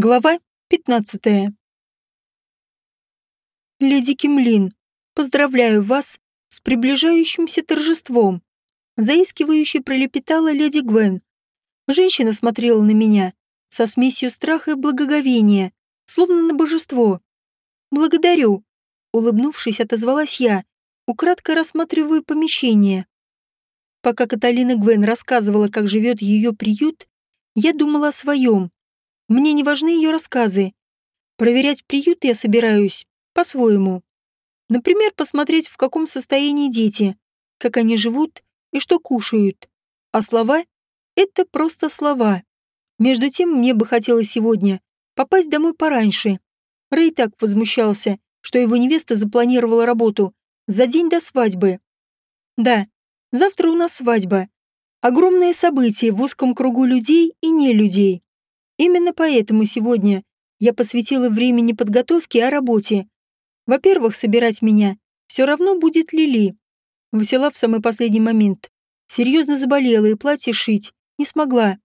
Глава 15. Леди Кимлин, поздравляю вас с приближающимся торжеством. Заискивающе пролепетала леди Гвен. Женщина смотрела на меня со смесью страха и благоговения, словно на божество. «Благодарю», — улыбнувшись, отозвалась я, украдкой рассматривая помещение. Пока Каталина Гвен рассказывала, как живет ее приют, я думала о своем. Мне не важны ее рассказы. Проверять приют я собираюсь по-своему. Например, посмотреть, в каком состоянии дети, как они живут и что кушают. А слова — это просто слова. Между тем, мне бы хотелось сегодня попасть домой пораньше. Рэй так возмущался, что его невеста запланировала работу за день до свадьбы. Да, завтра у нас свадьба. Огромное событие в узком кругу людей и не людей. Именно поэтому сегодня я посвятила времени подготовке о работе. Во-первых, собирать меня все равно будет Лили. Взяла в самый последний момент. Серьезно заболела и платье шить не смогла.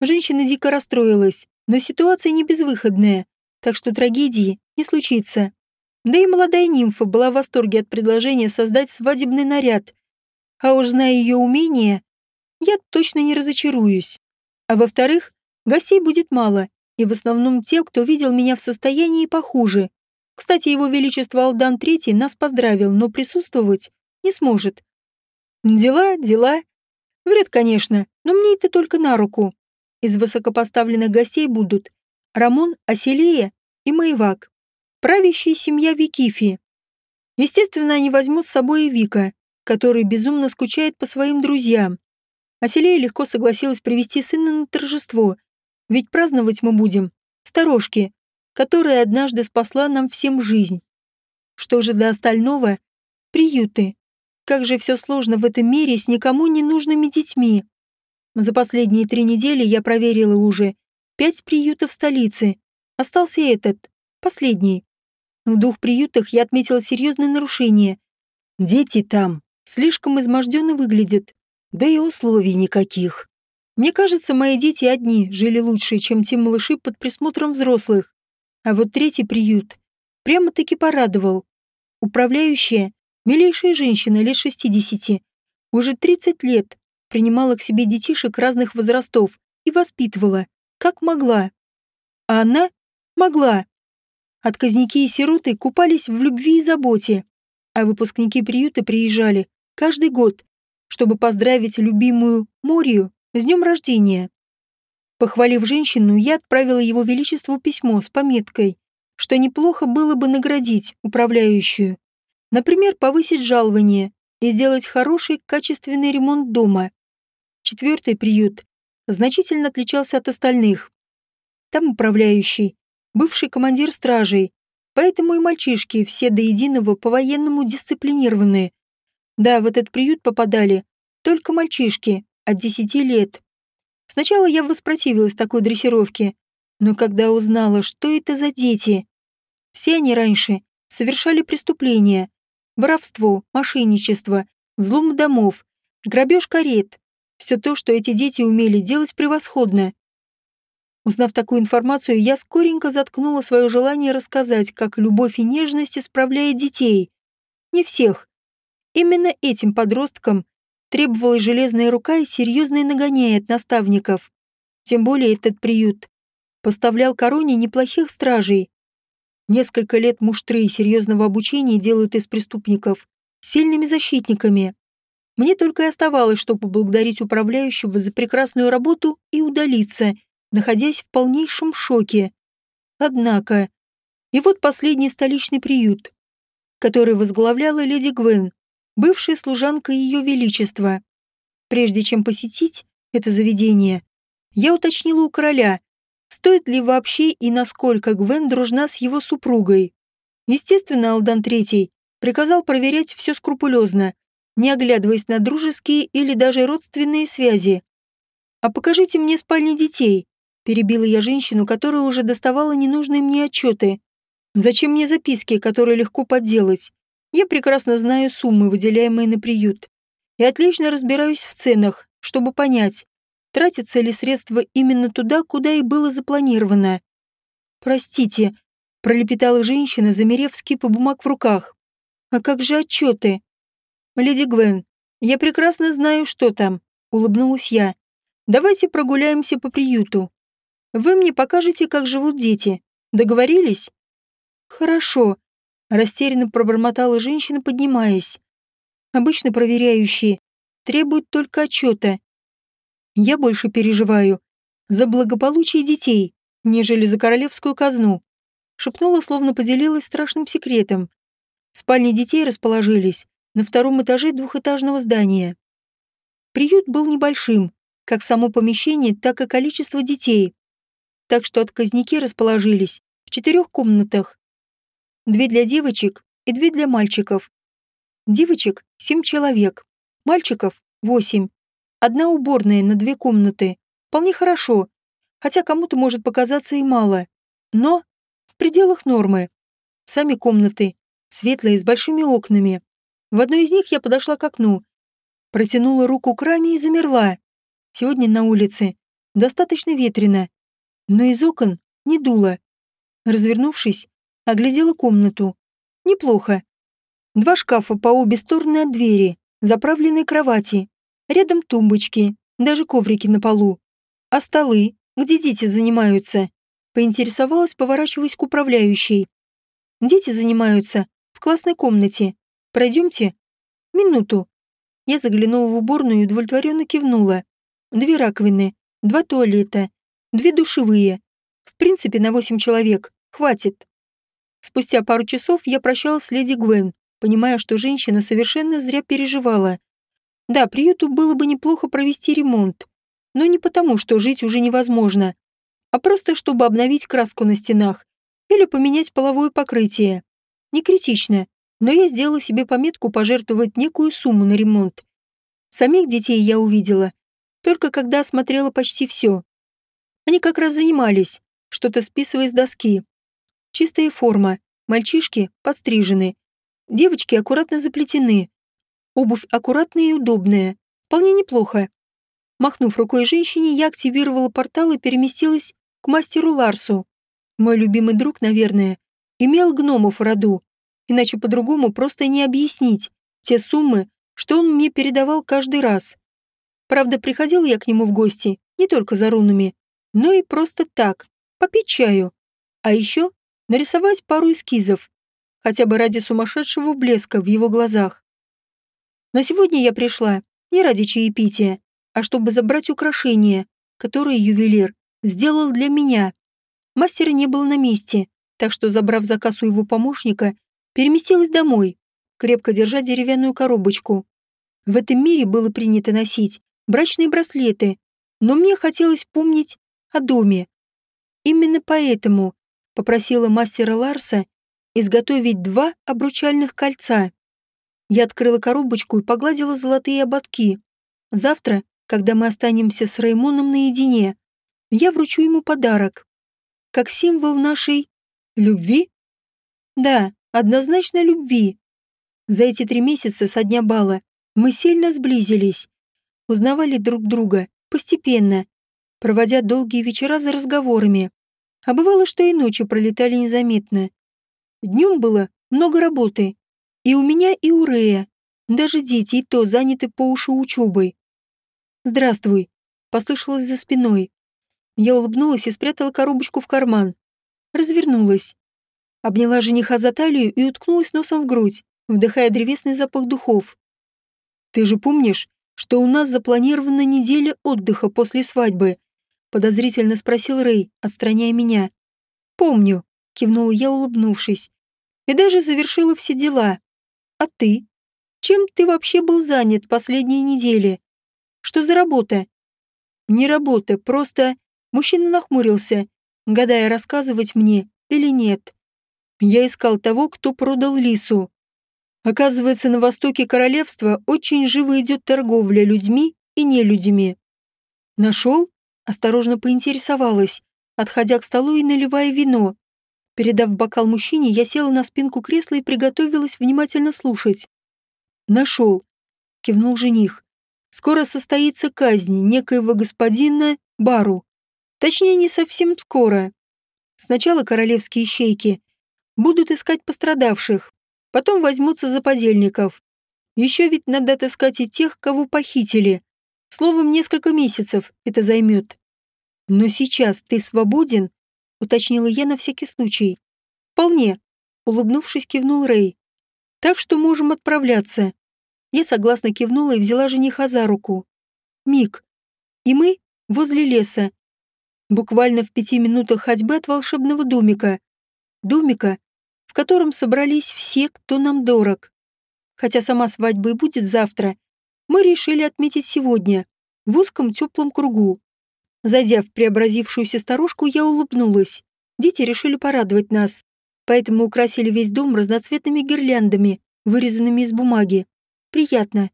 Женщина дико расстроилась, но ситуация не безвыходная, так что трагедии не случится. Да и молодая нимфа была в восторге от предложения создать свадебный наряд. А уж зная ее умения, я точно не разочаруюсь. А во-вторых, Гостей будет мало, и в основном те, кто видел меня в состоянии похуже. Кстати, его величество Алдан III нас поздравил, но присутствовать не сможет. Дела, дела. Врет, конечно, но мне это только на руку. Из высокопоставленных гостей будут Рамон, Аселея и Маевак. Правящая семья Викифи. Естественно, они возьмут с собой и Вика, который безумно скучает по своим друзьям. Аселея легко согласилась привести сына на торжество, ведь праздновать мы будем в сторожке, которая однажды спасла нам всем жизнь. Что же до остального? Приюты. Как же все сложно в этом мире с никому не нужными детьми. За последние три недели я проверила уже пять приютов столицы. Остался этот, последний. В двух приютах я отметила серьезное нарушение. Дети там слишком изможденно выглядят, да и условий никаких. Мне кажется, мои дети одни жили лучше, чем те малыши под присмотром взрослых. А вот третий приют прямо-таки порадовал. Управляющая, милейшая женщина лет 60, уже 30 лет, принимала к себе детишек разных возрастов и воспитывала, как могла. А она могла. Отказники и сироты купались в любви и заботе, а выпускники приюта приезжали каждый год, чтобы поздравить любимую Морию с днем рождения. Похвалив женщину, я отправила его величеству письмо с пометкой, что неплохо было бы наградить управляющую. Например, повысить жалование и сделать хороший качественный ремонт дома. Четвертый приют значительно отличался от остальных. Там управляющий, бывший командир стражей, поэтому и мальчишки все до единого по-военному дисциплинированные. Да, в этот приют попадали только мальчишки, от десяти лет. Сначала я воспротивилась такой дрессировке, но когда узнала, что это за дети, все они раньше совершали преступления, воровство, мошенничество, взлом домов, грабеж карет, все то, что эти дети умели делать превосходно. Узнав такую информацию, я скоренько заткнула свое желание рассказать, как любовь и нежность исправляет детей. Не всех. Именно этим подросткам требовалась железная рука и серьезное нагоняя от наставников. Тем более этот приют поставлял короне неплохих стражей. Несколько лет муштры и серьезного обучения делают из преступников сильными защитниками. Мне только и оставалось, что поблагодарить управляющего за прекрасную работу и удалиться, находясь в полнейшем шоке. Однако, и вот последний столичный приют, который возглавляла леди Гвен, бывшая служанка Ее Величества. Прежде чем посетить это заведение, я уточнила у короля, стоит ли вообще и насколько Гвен дружна с его супругой. Естественно, Алдан Третий приказал проверять все скрупулезно, не оглядываясь на дружеские или даже родственные связи. «А покажите мне спальни детей», – перебила я женщину, которая уже доставала ненужные мне отчеты. «Зачем мне записки, которые легко подделать? Я прекрасно знаю суммы, выделяемые на приют, и отлично разбираюсь в ценах, чтобы понять, тратятся ли средства именно туда, куда и было запланировано. «Простите», — пролепетала женщина, замерев с кипа бумаг в руках. «А как же отчеты?» «Леди Гвен, я прекрасно знаю, что там», — улыбнулась я. «Давайте прогуляемся по приюту. Вы мне покажете, как живут дети. Договорились?» «Хорошо», — растерянно пробормотала женщина, поднимаясь. «Обычно проверяющие требуют только отчета. Я больше переживаю за благополучие детей, нежели за королевскую казну», — шепнула, словно поделилась страшным секретом. Спальни детей расположились на втором этаже двухэтажного здания. Приют был небольшим, как само помещение, так и количество детей. Так что отказники расположились в четырех комнатах. Две для девочек и две для мальчиков. Девочек – семь человек, мальчиков – восемь. Одна уборная на две комнаты. Вполне хорошо, хотя кому-то может показаться и мало. Но в пределах нормы. Сами комнаты, светлые, с большими окнами. В одной из них я подошла к окну, протянула руку к раме и замерла. Сегодня на улице достаточно ветрено, но из окон не дуло. Развернувшись, оглядела комнату. Неплохо. Два шкафа по обе стороны от двери, заправленные кровати, рядом тумбочки, даже коврики на полу. А столы, где дети занимаются? Поинтересовалась, поворачиваясь к управляющей. Дети занимаются в классной комнате. Пройдемте? Минуту. Я заглянула в уборную и удовлетворенно кивнула. Две раковины, два туалета, две душевые. В принципе, на восемь человек. Хватит. Спустя пару часов я прощалась с леди Гвен, понимая, что женщина совершенно зря переживала. Да, приюту было бы неплохо провести ремонт. Но не потому, что жить уже невозможно, а просто чтобы обновить краску на стенах или поменять половое покрытие. Не критично но я сделала себе пометку пожертвовать некую сумму на ремонт. Самих детей я увидела, только когда осмотрела почти все. Они как раз занимались, что-то списывая с доски. Чистая форма, мальчишки подстрижены, девочки аккуратно заплетены, обувь аккуратная и удобная, вполне неплохо. Махнув рукой женщине, я активировала портал и переместилась к мастеру Ларсу. Мой любимый друг, наверное, имел гномов в роду, Иначе по-другому просто не объяснить те суммы, что он мне передавал каждый раз. Правда, приходил я к нему в гости не только за рунами, но и просто так, попить чаю. А еще нарисовать пару эскизов, хотя бы ради сумасшедшего блеска в его глазах. Но сегодня я пришла не ради чаепития, а чтобы забрать украшения, которые ювелир сделал для меня. Мастера не было на месте, так что, забрав заказ у его помощника, переместилась домой, крепко держа деревянную коробочку. В этом мире было принято носить брачные браслеты, но мне хотелось помнить о доме. Именно поэтому попросила мастера Ларса изготовить два обручальных кольца. Я открыла коробочку и погладила золотые ободки. Завтра, когда мы останемся с Раймоном наедине, я вручу ему подарок. Как символ нашей любви? Да, однозначно любви. За эти три месяца со дня бала мы сильно сблизились, узнавали друг друга постепенно, проводя долгие вечера за разговорами. А бывало, что и ночи пролетали незаметно. Днем было много работы. И у меня, и у Рея. Даже дети и то заняты по уши учебой. «Здравствуй», — послышалось за спиной. Я улыбнулась и спрятала коробочку в карман. Развернулась. Обняла жениха за талию и уткнулась носом в грудь, вдыхая древесный запах духов. «Ты же помнишь, что у нас запланирована неделя отдыха после свадьбы?» Подозрительно спросил Рэй, отстраняя меня. «Помню», — кивнула я, улыбнувшись. «И даже завершила все дела. А ты? Чем ты вообще был занят последние недели? Что за работа?» «Не работа, просто...» Мужчина нахмурился, гадая, рассказывать мне или нет. Я искал того, кто продал лису. Оказывается, на востоке королевства очень живо идет торговля людьми и нелюдями. Нашел? Осторожно поинтересовалась, отходя к столу и наливая вино. Передав бокал мужчине, я села на спинку кресла и приготовилась внимательно слушать. «Нашел», — кивнул жених. «Скоро состоится казнь некоего господина Бару. Точнее, не совсем скоро. Сначала королевские щейки будут искать пострадавших, потом возьмутся за подельников. Еще ведь надо отыскать и тех, кого похитили. Словом, несколько месяцев это займет. Но сейчас ты свободен, уточнила я на всякий случай. Вполне, улыбнувшись, кивнул Рэй. Так что можем отправляться. Я согласно кивнула и взяла жениха за руку. Миг. И мы возле леса. Буквально в пяти минутах ходьбы от волшебного домика. Домика, в котором собрались все, кто нам дорог. Хотя сама свадьба и будет завтра, мы решили отметить сегодня, в узком теплом кругу. Зайдя в преобразившуюся старушку, я улыбнулась. Дети решили порадовать нас, поэтому украсили весь дом разноцветными гирляндами, вырезанными из бумаги. Приятно,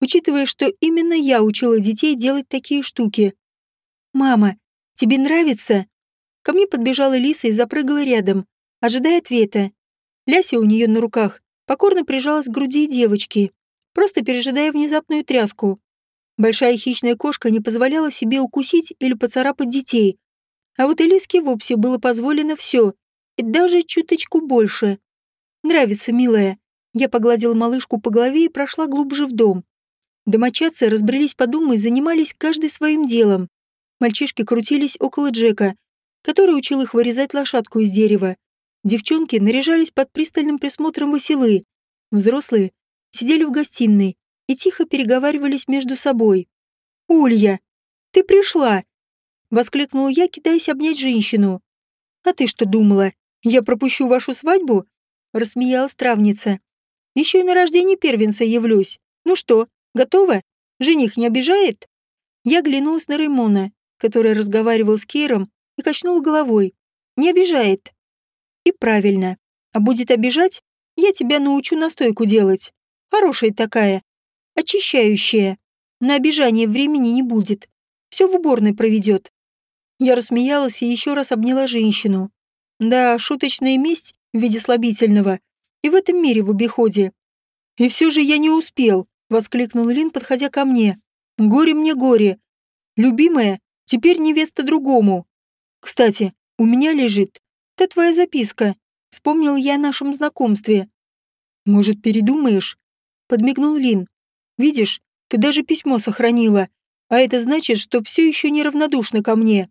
учитывая, что именно я учила детей делать такие штуки. «Мама, тебе нравится?» Ко мне подбежала Лиса и запрыгала рядом, ожидая ответа. Ляся у нее на руках покорно прижалась к груди девочки, просто пережидая внезапную тряску. Большая хищная кошка не позволяла себе укусить или поцарапать детей, а вот Элиске вовсе было позволено все, и даже чуточку больше. «Нравится, милая». Я погладила малышку по голове и прошла глубже в дом. Домочадцы разбрелись по дому и занимались каждый своим делом. Мальчишки крутились около Джека, который учил их вырезать лошадку из дерева. Девчонки наряжались под пристальным присмотром Василы. Взрослые сидели в гостиной и тихо переговаривались между собой. «Улья, ты пришла!» — воскликнул я, кидаясь обнять женщину. «А ты что думала? Я пропущу вашу свадьбу?» — рассмеялась травница. «Еще и на рождение первенца явлюсь. Ну что, готова? Жених не обижает?» Я оглянулась на Раймона, который разговаривал с Кейром, и качнул головой. «Не обижает». «И правильно. А будет обижать, я тебя научу настойку делать. Хорошая такая, очищающая. На обижание времени не будет. Все в уборной проведет. Я рассмеялась и еще раз обняла женщину. Да, шуточная месть в виде слабительного. И в этом мире в обиходе. И все же я не успел, воскликнул Лин, подходя ко мне. Горе мне горе. Любимая, теперь невеста другому. Кстати, у меня лежит та твоя записка. Вспомнил я о нашем знакомстве. Может, передумаешь? Подмигнул Лин. Видишь, ты даже письмо сохранила, а это значит, что все еще неравнодушна ко мне.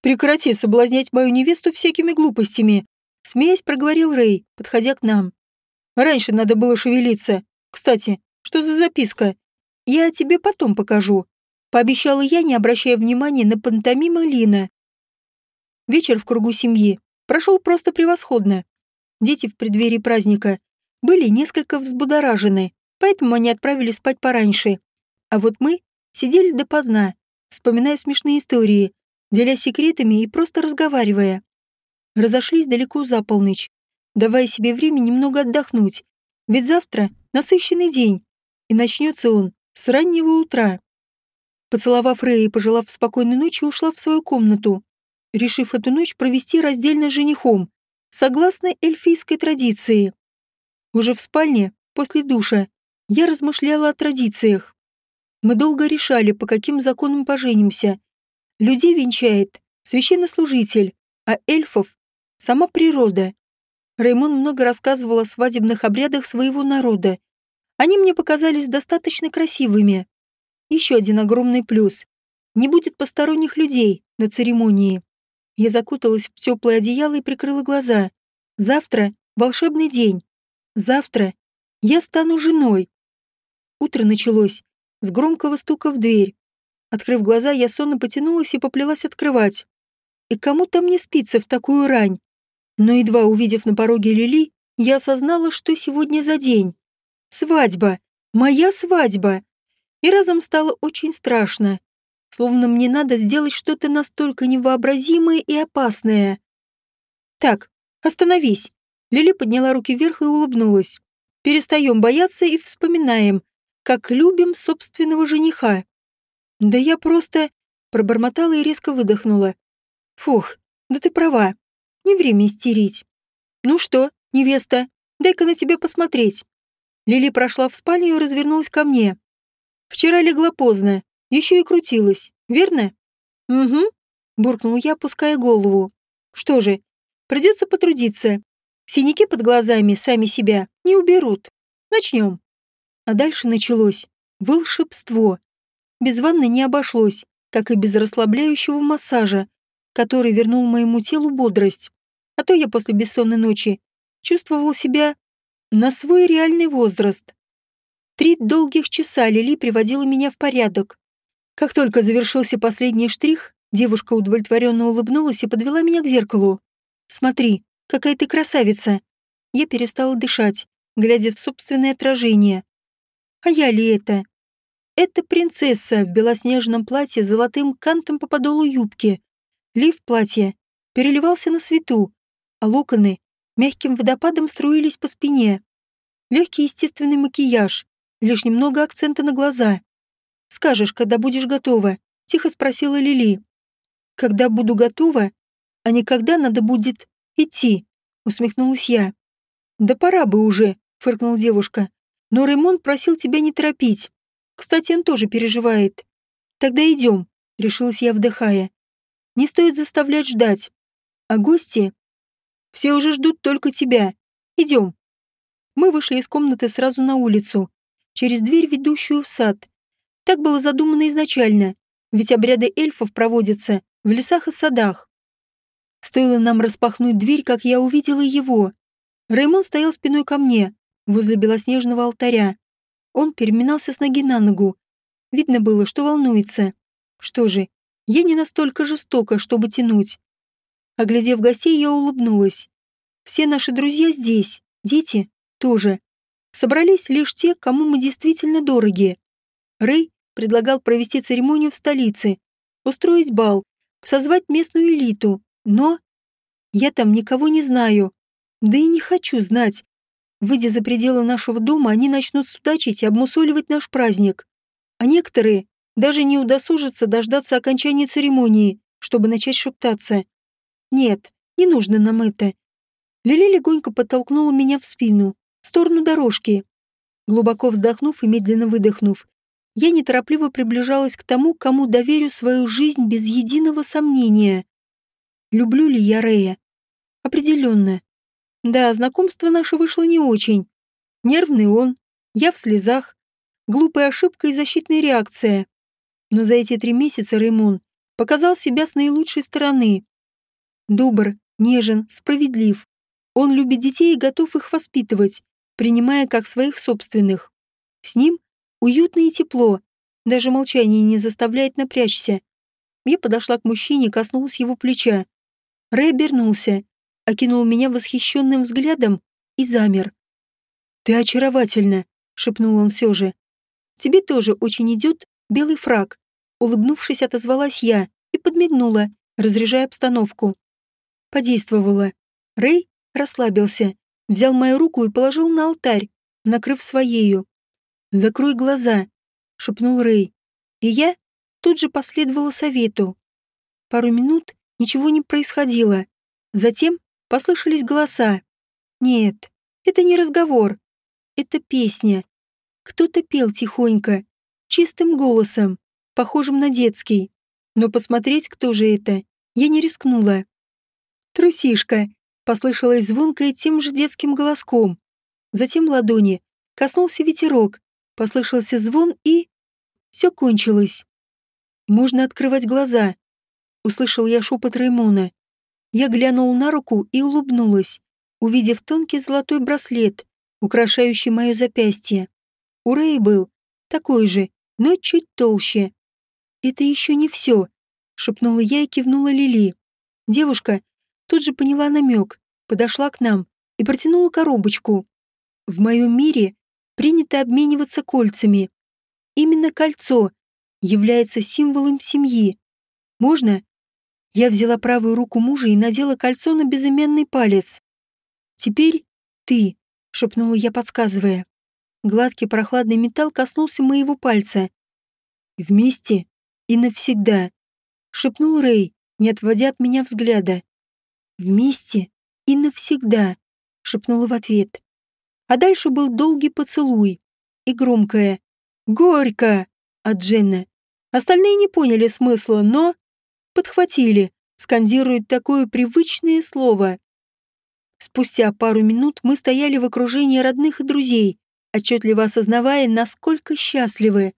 Прекрати соблазнять мою невесту всякими глупостями, смеясь проговорил Рэй, подходя к нам. Раньше надо было шевелиться. Кстати, что за записка? Я тебе потом покажу. Пообещала я, не обращая внимания на пантомимы Лина. Вечер в кругу семьи прошел просто превосходно. Дети в преддверии праздника были несколько взбудоражены, поэтому они отправились спать пораньше. А вот мы сидели допоздна, вспоминая смешные истории, делясь секретами и просто разговаривая. Разошлись далеко за полночь, давая себе время немного отдохнуть, ведь завтра насыщенный день, и начнется он с раннего утра. Поцеловав Рэя и пожелав спокойной ночи, ушла в свою комнату, решив эту ночь провести раздельно с женихом, согласно эльфийской традиции. Уже в спальне, после душа, я размышляла о традициях. Мы долго решали, по каким законам поженимся. Людей венчает священнослужитель, а эльфов — сама природа. Раймон много рассказывал о свадебных обрядах своего народа. Они мне показались достаточно красивыми. Еще один огромный плюс. Не будет посторонних людей на церемонии. Я закуталась в теплое одеяло и прикрыла глаза. Завтра — волшебный день. Завтра я стану женой. Утро началось с громкого стука в дверь. Открыв глаза, я сонно потянулась и поплелась открывать. И кому там не спится в такую рань? Но едва увидев на пороге Лили, я осознала, что сегодня за день. Свадьба! Моя свадьба! И разом стало очень страшно. Словно мне надо сделать что-то настолько невообразимое и опасное. Так, остановись. Лили подняла руки вверх и улыбнулась. Перестаем бояться и вспоминаем, как любим собственного жениха. Да я просто... Пробормотала и резко выдохнула. Фух, да ты права. Не время истерить. Ну что, невеста, дай-ка на тебя посмотреть. Лили прошла в спальню и развернулась ко мне. Вчера легла поздно, еще и крутилась, верно? Угу, буркнул я, опуская голову. Что же, придется потрудиться. Синяки под глазами сами себя не уберут. Начнем. А дальше началось волшебство. Без ванны не обошлось, как и без расслабляющего массажа, который вернул моему телу бодрость. А то я после бессонной ночи чувствовал себя на свой реальный возраст. Три долгих часа Лили приводила меня в порядок. Как только завершился последний штрих, девушка удовлетворенно улыбнулась и подвела меня к зеркалу. «Смотри, какая ты красавица!» Я перестала дышать, глядя в собственное отражение. А я ли это? Это принцесса в белоснежном платье с золотым кантом по подолу юбки. Лиф платья переливался на свету, а локоны мягким водопадом струились по спине. Легкий естественный макияж, лишь немного акцента на глаза. «Скажешь, когда будешь готова?» — тихо спросила Лили. «Когда буду готова, а не когда надо будет идти», — усмехнулась я. «Да пора бы уже», — фыркнула девушка. «Но Ремон просил тебя не торопить. Кстати, он тоже переживает. Тогда идем», — решилась я, вдыхая. «Не стоит заставлять ждать. А гости? Все уже ждут только тебя. Идем». Мы вышли из комнаты сразу на улицу, через дверь, ведущую в сад. Так было задумано изначально, ведь обряды эльфов проводятся в лесах и садах. Стоило нам распахнуть дверь, как я увидела его. Раймон стоял спиной ко мне, возле белоснежного алтаря. Он переминался с ноги на ногу. Видно было, что волнуется. Что же, я не настолько жестока, чтобы тянуть. Оглядев гостей, я улыбнулась. Все наши друзья здесь, дети тоже. Собрались лишь те, кому мы действительно дороги. Рэй предлагал провести церемонию в столице, устроить бал, созвать местную элиту, но... Я там никого не знаю, да и не хочу знать. Выйдя за пределы нашего дома, они начнут судачить и обмусоливать наш праздник. А некоторые даже не удосужатся дождаться окончания церемонии, чтобы начать шептаться. Нет, не нужно нам это. Лили легонько подтолкнула меня в спину, в сторону дорожки. Глубоко вздохнув и медленно выдохнув, я неторопливо приближалась к тому, кому доверю свою жизнь без единого сомнения. Люблю ли я Рея? Определенно. Да, знакомство наше вышло не очень. Нервный он, я в слезах. Глупая ошибка и защитная реакция. Но за эти три месяца Реймон показал себя с наилучшей стороны. Добр, нежен, справедлив. Он любит детей и готов их воспитывать, принимая как своих собственных. С ним уютно и тепло, даже молчание не заставляет напрячься. Я подошла к мужчине коснулась его плеча. Рэй обернулся, окинул меня восхищенным взглядом и замер. «Ты очаровательна», — шепнул он все же. «Тебе тоже очень идет белый фраг», — улыбнувшись, отозвалась я и подмигнула, разряжая обстановку. Подействовала. Рэй расслабился, взял мою руку и положил на алтарь, накрыв своею. «Закрой глаза», — шепнул Рэй. И я тут же последовала совету. Пару минут ничего не происходило. Затем послышались голоса. Нет, это не разговор. Это песня. Кто-то пел тихонько, чистым голосом, похожим на детский. Но посмотреть, кто же это, я не рискнула. «Трусишка», послышалось звонкое тем же детским голоском. Затем ладони коснулся ветерок, послышался звон и... Все кончилось. «Можно открывать глаза», — услышал я шепот Раймона. Я глянул на руку и улыбнулась, увидев тонкий золотой браслет, украшающий мое запястье. У Рэя был такой же, но чуть толще. «Это еще не все», — шепнула я и кивнула Лили. Девушка тут же поняла намек, подошла к нам и протянула коробочку. В моем мире принято обмениваться кольцами. Именно кольцо является символом семьи. Можно? Я взяла правую руку мужа и надела кольцо на безымянный палец. «Теперь ты», — шепнула я, подсказывая. Гладкий прохладный металл коснулся моего пальца. «Вместе и навсегда», — шепнул Рэй, не отводя от меня взгляда. «Вместе и навсегда», — шепнула в ответ. А дальше был долгий поцелуй и громкое «Горько!» от Дженны. Остальные не поняли смысла, но подхватили, скандирует такое привычное слово. Спустя пару минут мы стояли в окружении родных и друзей, отчетливо осознавая, насколько счастливы.